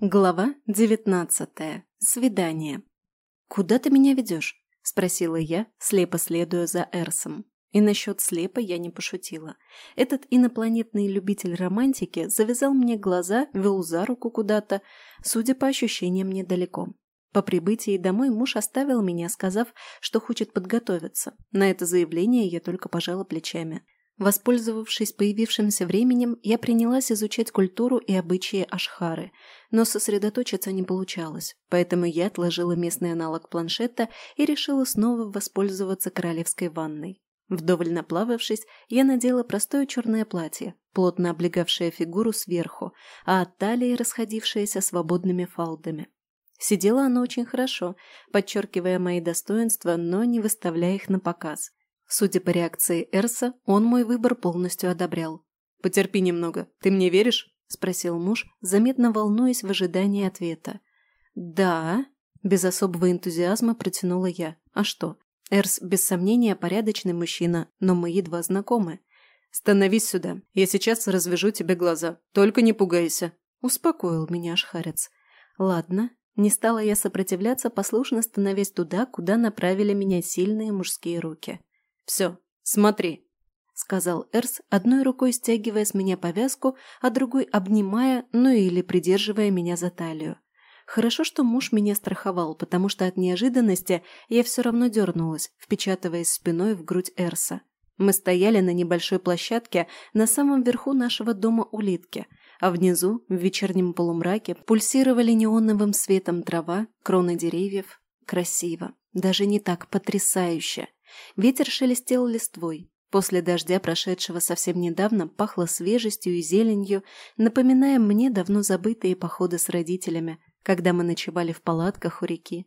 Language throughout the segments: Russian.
Глава девятнадцатая. Свидание. «Куда ты меня ведешь?» – спросила я, слепо следуя за Эрсом. И насчет слепа я не пошутила. Этот инопланетный любитель романтики завязал мне глаза, вел за руку куда-то, судя по ощущениям, недалеко. По прибытии домой муж оставил меня, сказав, что хочет подготовиться. На это заявление я только пожала плечами. Воспользовавшись появившимся временем, я принялась изучать культуру и обычаи Ашхары, но сосредоточиться не получалось, поэтому я отложила местный аналог планшета и решила снова воспользоваться королевской ванной. Вдоволь наплававшись, я надела простое черное платье, плотно облегавшее фигуру сверху, а от талии расходившееся свободными фалдами. Сидела оно очень хорошо, подчеркивая мои достоинства, но не выставляя их на показ. Судя по реакции Эрса, он мой выбор полностью одобрял. «Потерпи немного. Ты мне веришь?» – спросил муж, заметно волнуясь в ожидании ответа. «Да», – без особого энтузиазма протянула я. «А что? Эрс, без сомнения, порядочный мужчина, но мы едва знакомы. Становись сюда. Я сейчас развяжу тебе глаза. Только не пугайся», – успокоил меня Ашхарец. «Ладно». Не стала я сопротивляться, послушно становясь туда, куда направили меня сильные мужские руки. «Все, смотри», — сказал Эрс, одной рукой стягивая с меня повязку, а другой обнимая, ну или придерживая меня за талию. Хорошо, что муж меня страховал, потому что от неожиданности я все равно дернулась, впечатываясь спиной в грудь Эрса. Мы стояли на небольшой площадке на самом верху нашего дома улитки, а внизу, в вечернем полумраке, пульсировали неоновым светом трава, кроны деревьев. Красиво. Даже не так потрясающе. Ветер шелестел листвой. После дождя, прошедшего совсем недавно, пахло свежестью и зеленью, напоминая мне давно забытые походы с родителями, когда мы ночевали в палатках у реки.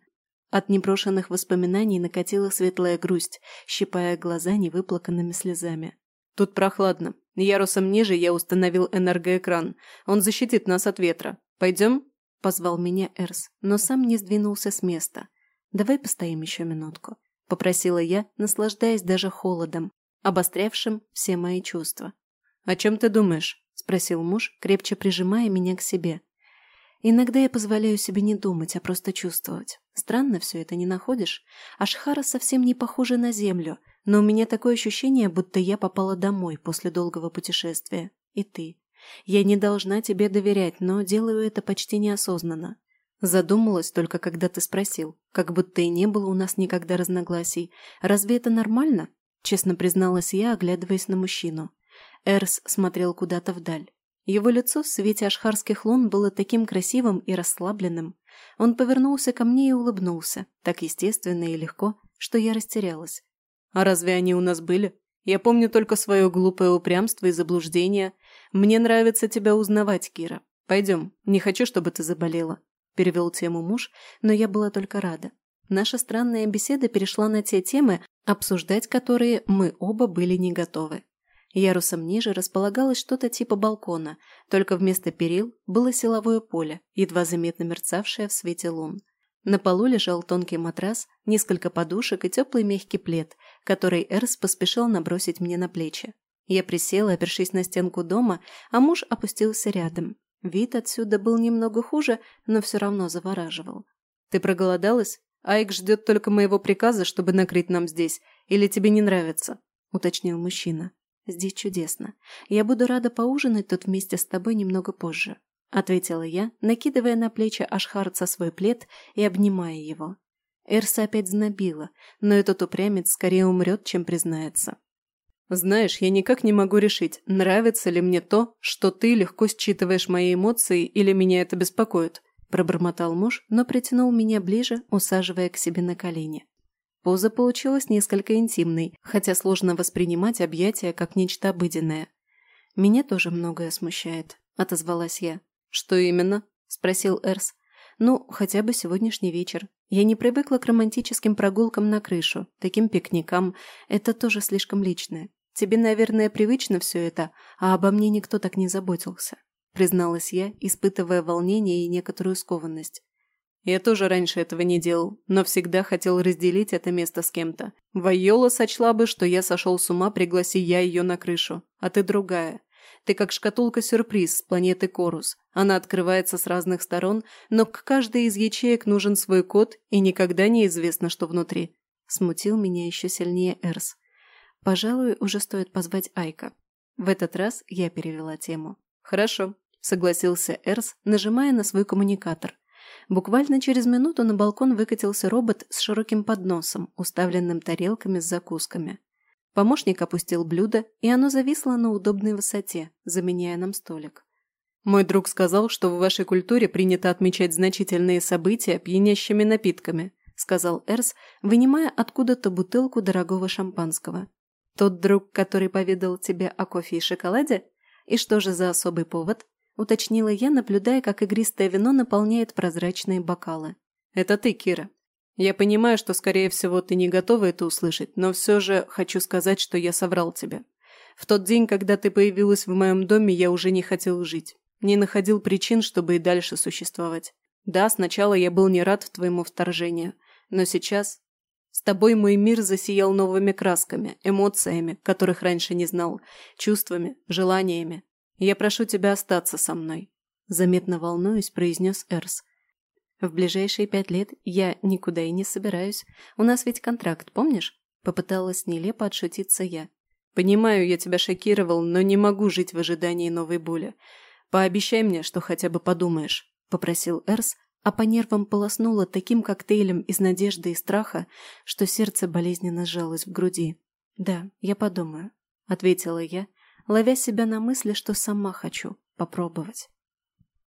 От непрошенных воспоминаний накатила светлая грусть, щипая глаза невыплаканными слезами. «Тут прохладно. Ярусом ниже я установил энергоэкран. Он защитит нас от ветра. Пойдем?» – позвал меня Эрс, но сам не сдвинулся с места. «Давай постоим еще минутку». – попросила я, наслаждаясь даже холодом, обострявшим все мои чувства. «О чем ты думаешь?» – спросил муж, крепче прижимая меня к себе. «Иногда я позволяю себе не думать, а просто чувствовать. Странно все это, не находишь? Ашхара совсем не похожа на землю, но у меня такое ощущение, будто я попала домой после долгого путешествия. И ты. Я не должна тебе доверять, но делаю это почти неосознанно. Задумалась только, когда ты спросил, как будто и не было у нас никогда разногласий. Разве это нормально? Честно призналась я, оглядываясь на мужчину. Эрс смотрел куда-то вдаль. Его лицо в свете ашхарских лун было таким красивым и расслабленным. Он повернулся ко мне и улыбнулся, так естественно и легко, что я растерялась. «А разве они у нас были? Я помню только свое глупое упрямство и заблуждение. Мне нравится тебя узнавать, Кира. Пойдем, не хочу, чтобы ты заболела перевел тему муж, но я была только рада. Наша странная беседа перешла на те темы, обсуждать которые мы оба были не готовы. Ярусом ниже располагалось что-то типа балкона, только вместо перил было силовое поле, едва заметно мерцавшее в свете лун. На полу лежал тонкий матрас, несколько подушек и теплый мягкий плед, который Эрс поспешил набросить мне на плечи. Я присела, опершись на стенку дома, а муж опустился рядом. Вид отсюда был немного хуже, но все равно завораживал. «Ты проголодалась? Айк ждет только моего приказа, чтобы накрыть нам здесь. Или тебе не нравится?» – уточнил мужчина. «Здесь чудесно. Я буду рада поужинать тут вместе с тобой немного позже», – ответила я, накидывая на плечи Ашхарца свой плед и обнимая его. Эрса опять знобила, но этот упрямец скорее умрет, чем признается. Знаешь, я никак не могу решить, нравится ли мне то, что ты легко считываешь мои эмоции или меня это беспокоит. Пробормотал муж, но притянул меня ближе, усаживая к себе на колени. Поза получилась несколько интимной, хотя сложно воспринимать объятия как нечто обыденное. «Меня тоже многое смущает», – отозвалась я. «Что именно?» – спросил Эрс. «Ну, хотя бы сегодняшний вечер. Я не привыкла к романтическим прогулкам на крышу, таким пикникам. Это тоже слишком личное. Тебе, наверное, привычно все это, а обо мне никто так не заботился», призналась я, испытывая волнение и некоторую скованность. Я тоже раньше этого не делал, но всегда хотел разделить это место с кем-то. Вайола сочла бы, что я сошел с ума, пригласи я ее на крышу, а ты другая. Ты как шкатулка-сюрприз с планеты Корус. Она открывается с разных сторон, но к каждой из ячеек нужен свой код, и никогда не известно, что внутри. Смутил меня еще сильнее Эрс. Пожалуй, уже стоит позвать Айка. В этот раз я перевела тему. Хорошо, согласился Эрс, нажимая на свой коммуникатор. Буквально через минуту на балкон выкатился робот с широким подносом, уставленным тарелками с закусками. Помощник опустил блюдо, и оно зависло на удобной высоте, заменяя нам столик. «Мой друг сказал, что в вашей культуре принято отмечать значительные события пьянящими напитками», сказал Эрс, вынимая откуда-то бутылку дорогого шампанского. «Тот друг, который поведал тебе о кофе и шоколаде? И что же за особый повод?» уточнила я, наблюдая, как игристое вино наполняет прозрачные бокалы. «Это ты, Кира. Я понимаю, что, скорее всего, ты не готова это услышать, но все же хочу сказать, что я соврал тебе. В тот день, когда ты появилась в моем доме, я уже не хотел жить. Не находил причин, чтобы и дальше существовать. Да, сначала я был не рад твоему вторжению, но сейчас... С тобой мой мир засиял новыми красками, эмоциями, которых раньше не знал, чувствами, желаниями. Я прошу тебя остаться со мной», – заметно волнуюсь, произнес Эрс. «В ближайшие пять лет я никуда и не собираюсь. У нас ведь контракт, помнишь?» – попыталась нелепо отшутиться я. «Понимаю, я тебя шокировал, но не могу жить в ожидании новой боли. Пообещай мне, что хотя бы подумаешь», – попросил Эрс, а по нервам полоснуло таким коктейлем из надежды и страха, что сердце болезненно сжалось в груди. «Да, я подумаю», – ответила я, ловя себя на мысли, что сама хочу попробовать.